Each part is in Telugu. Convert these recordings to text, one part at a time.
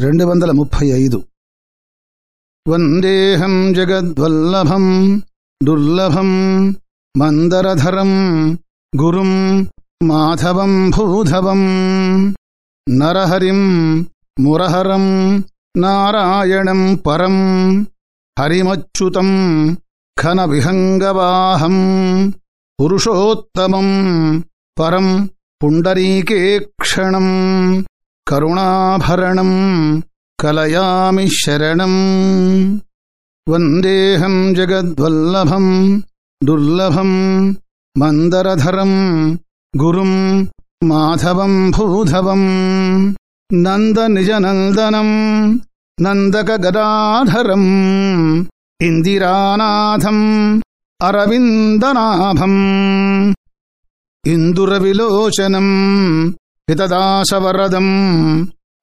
రెండు వందల ముప్పై ఐదు. వందేహం జగద్వల్లభం దుర్లభం మందరధరం గురుం మాధవం భూధవం నరహరిం మురహరం నారాయణం పరం హరిమచ్యుతం ఖనవిహంగవాహం పురుషోత్తమం పరం పుండరీకేక్షణం. కరుణాభరణం కలయామి శరణం. వందేహం జగద్వల్లభం దుర్లభం మందరధరం గురుం మాధవం భూధవం నందనిజనందనం నందకగదాధరం ఇందిరానాథం అరవిందనాభం ఇందురవిలోచనం హితదాసవరదం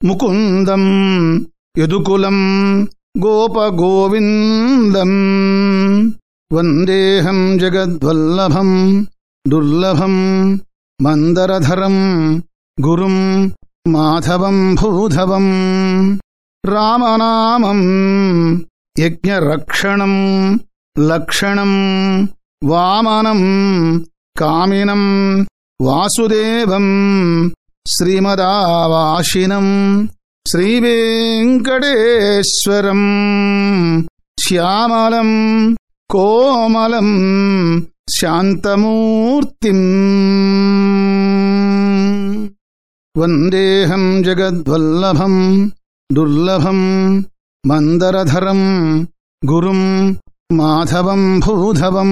ముకుందం యదుకులం గోపగోవిందం. వందేహం జగద్వల్లభం దుర్లభం మందరధరం గురుం మాధవం భూధవం. రామనామం యజ్ఞరక్షణం లక్షణం వామనం కామినం వాసుదేవం శ్రీమదావాసినం శ్రీవేంకటేశ్వరం శ్యామలం కోమలం శాంతమూర్తిం వందేహం జగద్వల్లభం దుర్లభం మందరధరం గురుం మాధవం భూధవం